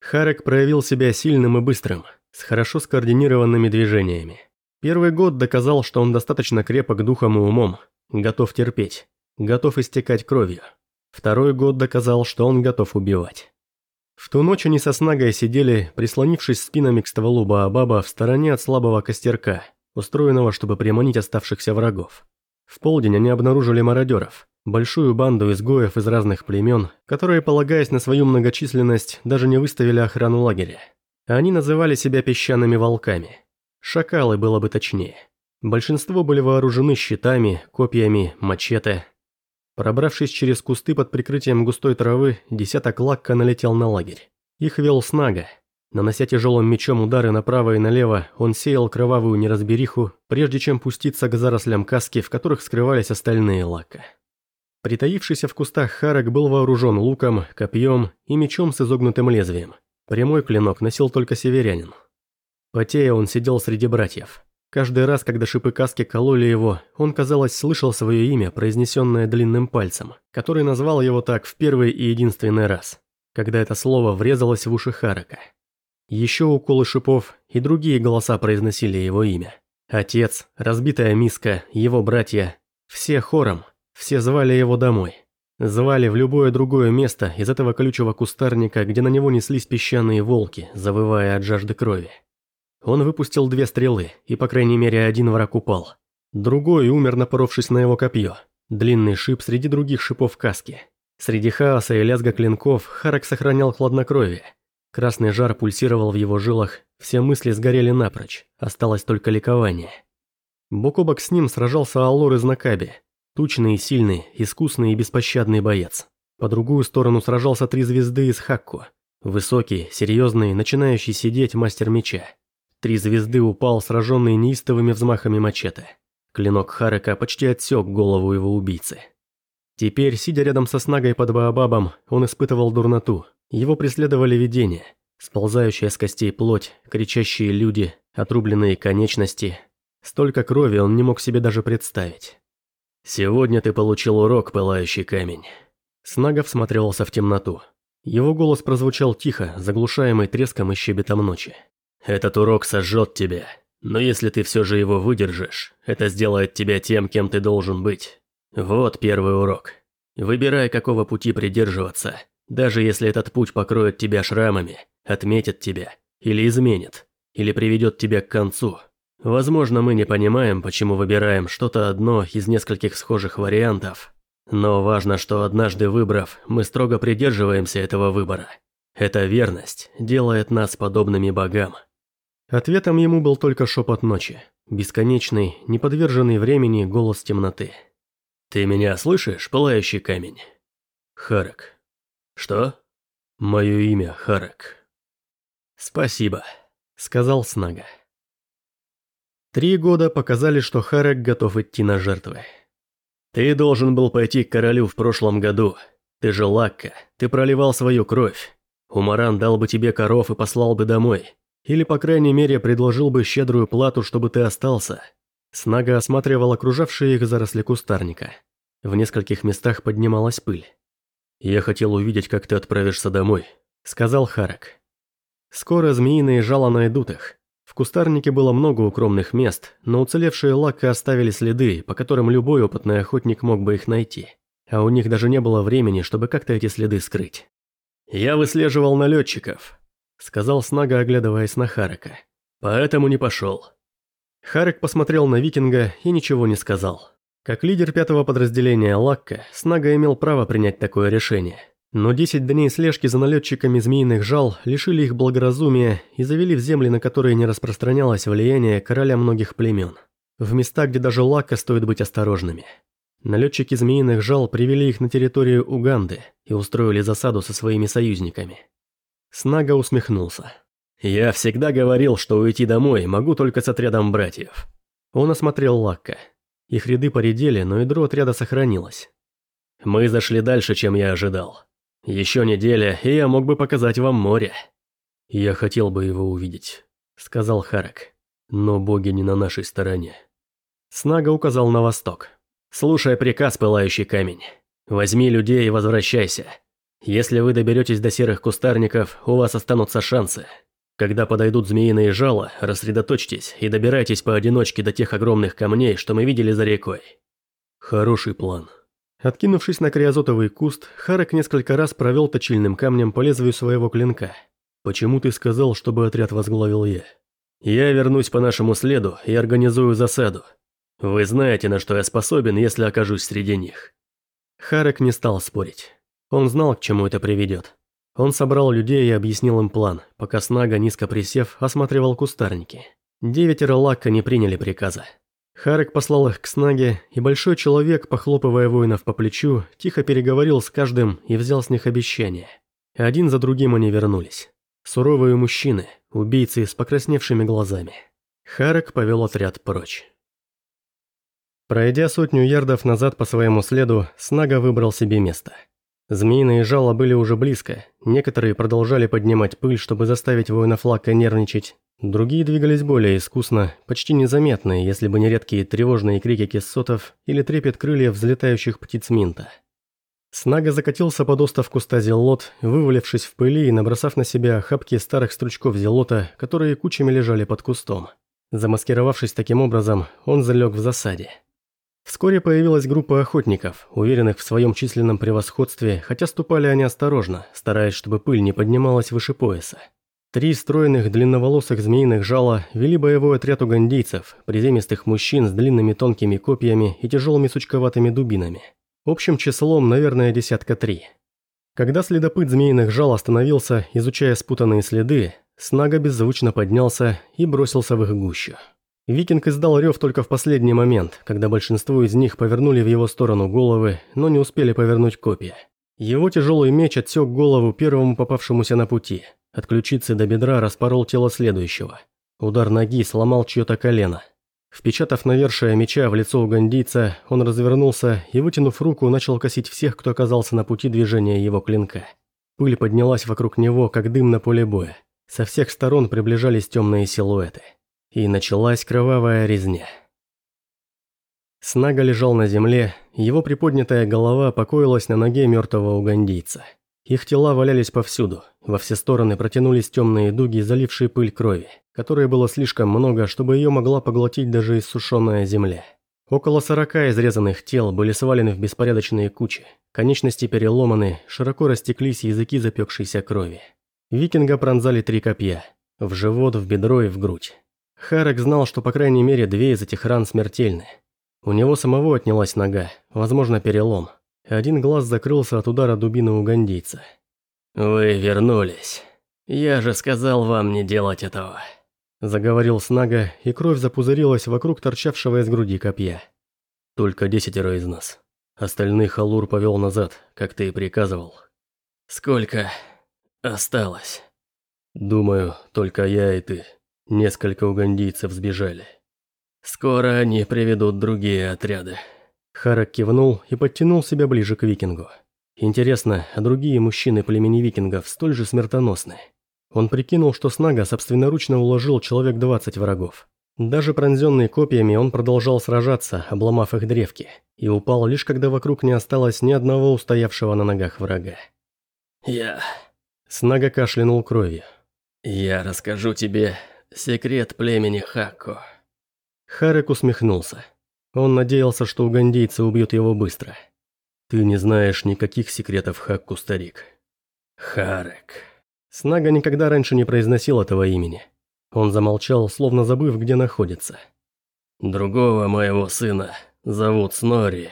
Харек проявил себя сильным и быстрым, с хорошо скоординированными движениями. Первый год доказал, что он достаточно крепок духом и умом, готов терпеть, готов истекать кровью. Второй год доказал, что он готов убивать. В ту ночь они со Снагой сидели, прислонившись спинами к стволу Баобаба в стороне от слабого костерка, устроенного, чтобы приманить оставшихся врагов. В полдень они обнаружили мародеров, большую банду изгоев из разных племен, которые, полагаясь на свою многочисленность, даже не выставили охрану лагеря. Они называли себя песчаными волками. Шакалы было бы точнее. Большинство были вооружены щитами, копьями, мачете. Пробравшись через кусты под прикрытием густой травы, десяток лакка налетел на лагерь. Их вел Снага. Нанося тяжелым мечом удары направо и налево, он сеял кровавую неразбериху, прежде чем пуститься к зарослям каски, в которых скрывались остальные лака. Притаившийся в кустах Харак был вооружен луком, копьем и мечом с изогнутым лезвием. Прямой клинок носил только северянин. Потея он сидел среди братьев. Каждый раз, когда шипы каски кололи его, он, казалось, слышал свое имя, произнесенное длинным пальцем, который назвал его так в первый и единственный раз, когда это слово врезалось в уши Харака. Еще уколы шипов и другие голоса произносили его имя. Отец, разбитая миска, его братья, все хором, все звали его домой. Звали в любое другое место из этого колючего кустарника, где на него неслись песчаные волки, завывая от жажды крови. Он выпустил две стрелы, и по крайней мере один враг упал. Другой умер, напоровшись на его копье. Длинный шип среди других шипов каски. Среди хаоса и лязга клинков Харак сохранял хладнокровие. Красный жар пульсировал в его жилах, все мысли сгорели напрочь, осталось только ликование. Бок о бок с ним сражался Аллор из Накаби. Тучный и сильный, искусный и беспощадный боец. По другую сторону сражался три звезды из Хакку. Высокий, серьезный, начинающий сидеть мастер меча. Три звезды упал, сраженный неистовыми взмахами мачете. Клинок Харака почти отсек голову его убийцы. Теперь, сидя рядом со снагой под Баобабом, он испытывал дурноту. Его преследовали видения. Сползающая с костей плоть, кричащие люди, отрубленные конечности. Столько крови он не мог себе даже представить. «Сегодня ты получил урок, пылающий камень». Снага всмотрелся в темноту. Его голос прозвучал тихо, заглушаемый треском и щебетом ночи. Этот урок сожжет тебя, но если ты все же его выдержишь, это сделает тебя тем, кем ты должен быть. Вот первый урок. Выбирай, какого пути придерживаться, даже если этот путь покроет тебя шрамами, отметит тебя, или изменит, или приведет тебя к концу. Возможно, мы не понимаем, почему выбираем что-то одно из нескольких схожих вариантов. Но важно, что однажды выбрав, мы строго придерживаемся этого выбора. Эта верность делает нас подобными богам. Ответом ему был только шепот ночи, бесконечный, неподверженный времени голос темноты. «Ты меня слышишь, пылающий камень?» «Харак». «Что?» «Мое имя Харак». «Спасибо», — сказал Снага. Три года показали, что Харак готов идти на жертвы. «Ты должен был пойти к королю в прошлом году. Ты же Лакка, ты проливал свою кровь. Умаран дал бы тебе коров и послал бы домой. Или, по крайней мере, предложил бы щедрую плату, чтобы ты остался. Снага осматривал окружавшие их заросли кустарника. В нескольких местах поднималась пыль. «Я хотел увидеть, как ты отправишься домой», — сказал Харак. Скоро змеиные жало найдут их. В кустарнике было много укромных мест, но уцелевшие лака оставили следы, по которым любой опытный охотник мог бы их найти. А у них даже не было времени, чтобы как-то эти следы скрыть. «Я выслеживал налетчиков», сказал Снага, оглядываясь на Харака. «Поэтому не пошел». Харек посмотрел на викинга и ничего не сказал. Как лидер пятого подразделения Лакка, Снага имел право принять такое решение. Но 10 дней слежки за налетчиками змеиных жал лишили их благоразумия и завели в земли, на которые не распространялось влияние короля многих племен. В места, где даже Лакка стоит быть осторожными. Налетчики змеиных жал привели их на территорию Уганды и устроили засаду со своими союзниками. Снага усмехнулся. «Я всегда говорил, что уйти домой могу только с отрядом братьев». Он осмотрел Лакка. Их ряды поредели, но ядро отряда сохранилось. «Мы зашли дальше, чем я ожидал. Еще неделя, и я мог бы показать вам море». «Я хотел бы его увидеть», — сказал Харак. «Но боги не на нашей стороне». Снага указал на восток. «Слушай приказ, пылающий камень. Возьми людей и возвращайся. Если вы доберетесь до серых кустарников, у вас останутся шансы. Когда подойдут змеиные жало, рассредоточьтесь и добирайтесь поодиночке до тех огромных камней, что мы видели за рекой. Хороший план. Откинувшись на криозотовый куст, Харек несколько раз провел точильным камнем по лезвию своего клинка. «Почему ты сказал, чтобы отряд возглавил я?» «Я вернусь по нашему следу и организую засаду. Вы знаете, на что я способен, если окажусь среди них». Харек не стал спорить. Он знал, к чему это приведет. Он собрал людей и объяснил им план, пока Снага, низко присев, осматривал кустарники. Девятеро Лакка не приняли приказа. Харек послал их к Снаге, и большой человек, похлопывая воинов по плечу, тихо переговорил с каждым и взял с них обещание. Один за другим они вернулись. Суровые мужчины, убийцы с покрасневшими глазами. Харек повел отряд прочь. Пройдя сотню ярдов назад по своему следу, Снага выбрал себе место – Змеиные жало были уже близко, некоторые продолжали поднимать пыль, чтобы заставить воина флага нервничать, другие двигались более искусно, почти незаметные, если бы не редкие тревожные крики кессотов или трепет крыльев взлетающих птиц Минта. Снага закатился под остов куста зелот, вывалившись в пыли и набросав на себя охапки старых стручков зелота, которые кучами лежали под кустом. Замаскировавшись таким образом, он залег в засаде. Вскоре появилась группа охотников, уверенных в своем численном превосходстве, хотя ступали они осторожно, стараясь, чтобы пыль не поднималась выше пояса. Три стройных длинноволосых змеиных жала вели боевой отряд угандийцев, приземистых мужчин с длинными тонкими копьями и тяжелыми сучковатыми дубинами. Общим числом, наверное, десятка три. Когда следопыт змеиных жал остановился, изучая спутанные следы, Снага беззвучно поднялся и бросился в их гущу. Викинг издал рев только в последний момент, когда большинство из них повернули в его сторону головы, но не успели повернуть копья. Его тяжелый меч отсек голову первому попавшемуся на пути. От ключицы до бедра распорол тело следующего. Удар ноги сломал чье-то колено. Впечатав навершие меча в лицо угандийца, он развернулся и, вытянув руку, начал косить всех, кто оказался на пути движения его клинка. Пыль поднялась вокруг него, как дым на поле боя. Со всех сторон приближались темные силуэты. И началась кровавая резня. Снага лежал на земле, его приподнятая голова покоилась на ноге мертвого угандийца. Их тела валялись повсюду, во все стороны протянулись темные дуги, залившие пыль крови, которой было слишком много, чтобы ее могла поглотить даже иссушенная земля. Около сорока изрезанных тел были свалены в беспорядочные кучи, конечности переломаны, широко растеклись языки запекшейся крови. Викинга пронзали три копья – в живот, в бедро и в грудь. Харек знал, что по крайней мере две из этих ран смертельны. У него самого отнялась нога, возможно перелом. Один глаз закрылся от удара дубины угандийца. «Вы вернулись. Я же сказал вам не делать этого», – заговорил Снага, и кровь запузырилась вокруг торчавшего из груди копья. «Только десятеро из нас. Остальных Алур повел назад, как ты и приказывал». «Сколько осталось?» «Думаю, только я и ты». Несколько угандийцев сбежали. Скоро они приведут другие отряды. Харак кивнул и подтянул себя ближе к викингу. Интересно, а другие мужчины племени викингов столь же смертоносны? Он прикинул, что Снага собственноручно уложил человек 20 врагов. Даже пронзенный копьями он продолжал сражаться, обломав их древки, и упал лишь когда вокруг не осталось ни одного устоявшего на ногах врага. «Я...» Снага кашлянул кровью. «Я расскажу тебе Секрет племени Хакко. Харек усмехнулся. Он надеялся, что угандейцы убьют его быстро. Ты не знаешь никаких секретов Хакку, старик. Харек. Снага никогда раньше не произносил этого имени. Он замолчал, словно забыв, где находится. Другого моего сына зовут Снори.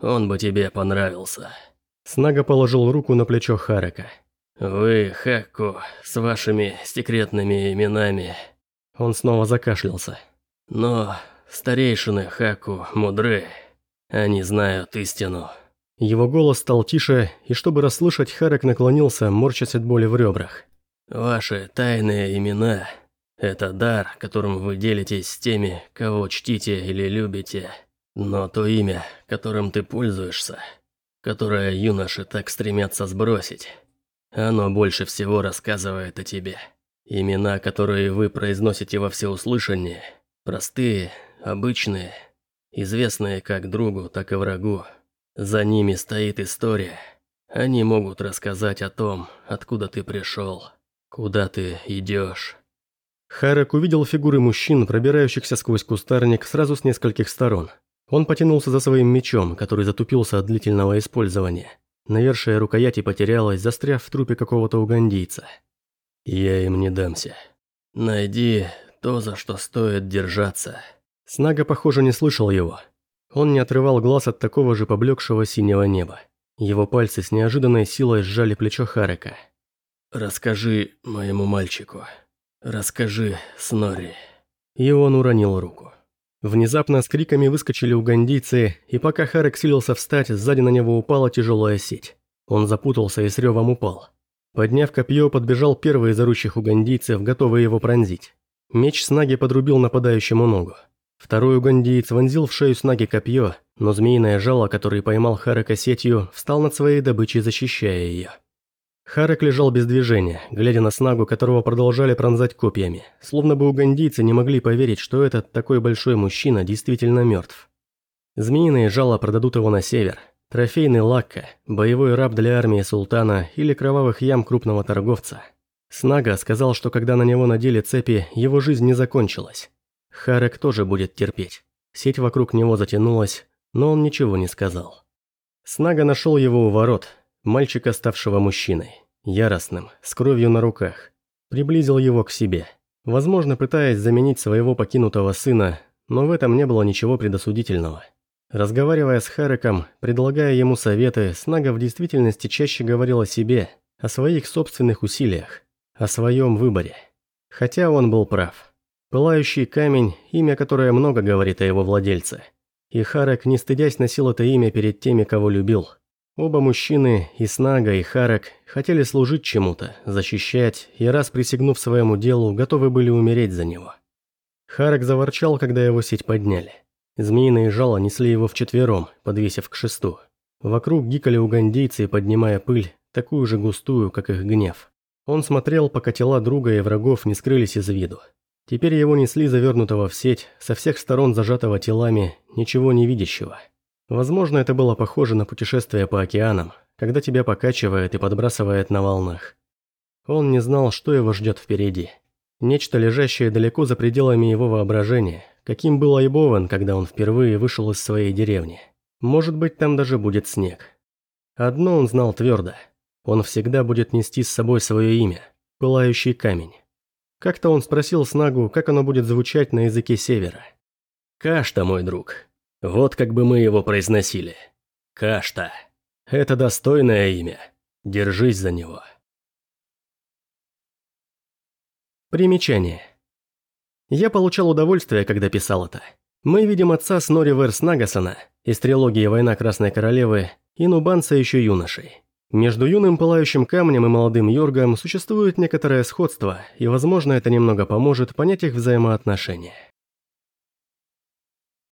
Он бы тебе понравился. Снага положил руку на плечо Харека. «Вы, Хэкку, с вашими секретными именами...» Он снова закашлялся. «Но старейшины Хаку мудры. Они знают истину». Его голос стал тише, и чтобы расслышать, Харек наклонился, морщась от боли в ребрах. «Ваши тайные имена – это дар, которым вы делитесь с теми, кого чтите или любите. Но то имя, которым ты пользуешься, которое юноши так стремятся сбросить...» Оно больше всего рассказывает о тебе. Имена, которые вы произносите во всеуслышание, простые, обычные, известные как другу, так и врагу. За ними стоит история. Они могут рассказать о том, откуда ты пришел, куда ты идешь. Харек увидел фигуры мужчин, пробирающихся сквозь кустарник сразу с нескольких сторон. Он потянулся за своим мечом, который затупился от длительного использования. Навершие рукояти потерялась, застряв в трупе какого-то угандийца. «Я им не дамся. Найди то, за что стоит держаться». Снага, похоже, не слышал его. Он не отрывал глаз от такого же поблекшего синего неба. Его пальцы с неожиданной силой сжали плечо Харека. «Расскажи моему мальчику. Расскажи Снори». И он уронил руку. Внезапно с криками выскочили угандийцы, и пока Харек силился встать, сзади на него упала тяжелая сеть. Он запутался и с ревом упал. Подняв копье, подбежал первый из орущих угандийцев, готовый его пронзить. Меч Снаги подрубил нападающему ногу. Второй угандиец вонзил в шею Снаги копье, но змеиное жало, которое поймал Харека сетью, встал над своей добычей, защищая ее. Харек лежал без движения, глядя на снагу, которого продолжали пронзать копьями, словно бы угандийцы не могли поверить, что этот такой большой мужчина действительно мертв. Змеиные жало продадут его на север. Трофейный лакка, боевой раб для армии султана или кровавых ям крупного торговца. Снага сказал, что когда на него надели цепи, его жизнь не закончилась. Харек тоже будет терпеть. Сеть вокруг него затянулась, но он ничего не сказал. Снага нашел его у ворот, мальчика, ставшего мужчиной, яростным, с кровью на руках. Приблизил его к себе, возможно, пытаясь заменить своего покинутого сына, но в этом не было ничего предосудительного. Разговаривая с Хареком, предлагая ему советы, Снага в действительности чаще говорил о себе, о своих собственных усилиях, о своем выборе. Хотя он был прав. Пылающий камень – имя, которое много говорит о его владельце. И Харек, не стыдясь, носил это имя перед теми, кого любил – Оба мужчины, и Снага, и Харак, хотели служить чему-то, защищать, и раз присягнув своему делу, готовы были умереть за него. Харак заворчал, когда его сеть подняли. Змеиные жало несли его вчетвером, подвесив к шесту. Вокруг гикали угандейцы, поднимая пыль, такую же густую, как их гнев. Он смотрел, пока тела друга и врагов не скрылись из виду. Теперь его несли завернутого в сеть, со всех сторон зажатого телами, ничего не видящего. Возможно, это было похоже на путешествие по океанам, когда тебя покачивает и подбрасывает на волнах. Он не знал, что его ждет впереди. Нечто, лежащее далеко за пределами его воображения, каким был Айбован, когда он впервые вышел из своей деревни. Может быть, там даже будет снег. Одно он знал твердо. Он всегда будет нести с собой свое имя – Пылающий камень. Как-то он спросил Снагу, как оно будет звучать на языке севера. «Кашта, мой друг, вот как бы мы его произносили. Кашта. Это достойное имя. Держись за него. Примечание. Я получал удовольствие, когда писал это. Мы видим отца Снори Верс Нагасона из трилогии «Война Красной Королевы» и Нубанца еще юношей. Между юным пылающим камнем и молодым Йоргом существует некоторое сходство, и, возможно, это немного поможет понять их взаимоотношения.